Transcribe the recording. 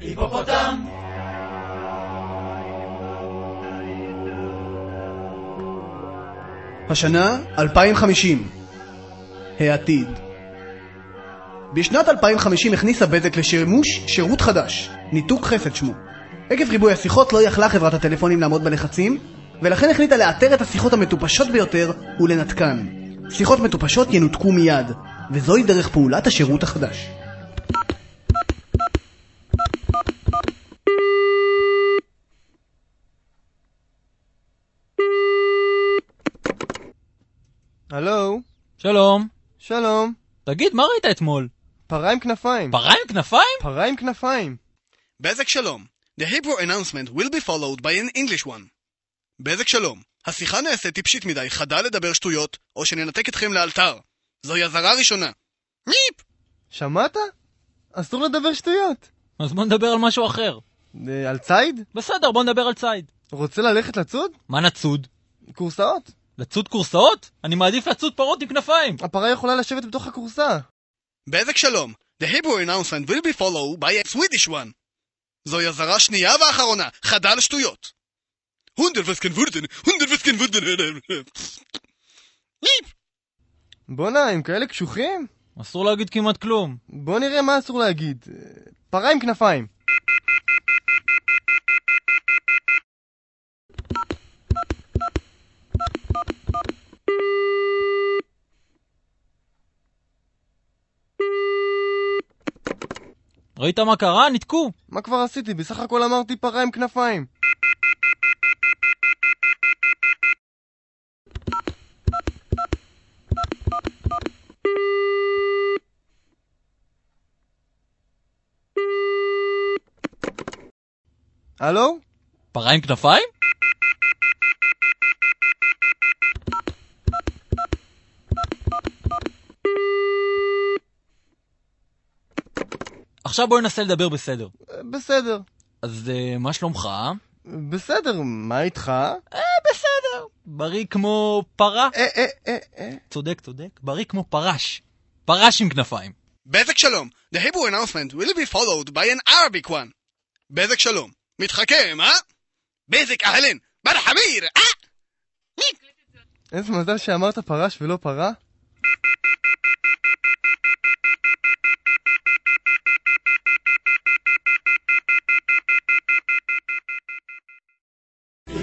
היפופוטם! השנה 2050 העתיד בשנת 2050 הכניסה בזק לשימוש שירות חדש, ניתוק חסד שמו. עקב ריבוי השיחות לא יכלה חברת הטלפונים לעמוד בלחצים, ולכן החליטה לאתר את השיחות המטופשות ביותר ולנתקן. שיחות מטופשות ינותקו מיד, וזוהי דרך פעולת השירות החדש. הלו, שלום. שלום. תגיד, מה ראית אתמול? פרה עם כנפיים. פרה עם כנפיים? פרה עם כנפיים. בזק שלום. The Hebrew announcement will be followed by an English one. בזק שלום. השיחה נעשית טיפשית מדי, חדל לדבר שטויות, או שננתק אתכם לאלתר. זוהי אזהרה ראשונה. ניפ! שמעת? אסור לדבר שטויות. אז בוא נדבר על משהו אחר. אה, על ציד? בסדר, בוא נדבר על ציד. רוצה ללכת לצוד? מה נצוד? כורסאות. לצוד כורסאות? אני מעדיף לצוד פרות עם כנפיים. הפרה יכולה לשבת בתוך הכורסה. בזק שלום. The Hebrew announcement will be followed by a Swedish one. זוהי אזהרה שנייה ואחרונה, חדל שטויות. הונדר וסקן וורדן, הונדר וסקן וורדן. בואנה, הם כאלה קשוחים? אסור להגיד כמעט כלום. בוא נראה מה אסור להגיד. אה, פרה עם כנפיים. ראית מה קרה? ניתקו. מה כבר עשיתי? בסך הכל אמרתי פרה עם כנפיים. הלו? פרה עם כנפיים? עכשיו בוא ננסה לדבר בסדר. אה, בסדר. אז uh, מה שלומך? בסדר, מה איתך? אה, בסדר. בריא כמו פרה? אה, אה, אה, אה. צודק, צודק. בריא כמו פרש. פרש עם כנפיים. בזק שלום. The Hebrew announcement will be followed by an Arabic one. בזק שלום. מתחכם, אה? בזק אהלן, בר חמיר, אה? איזה מזל שאמרת פרש ולא פרה.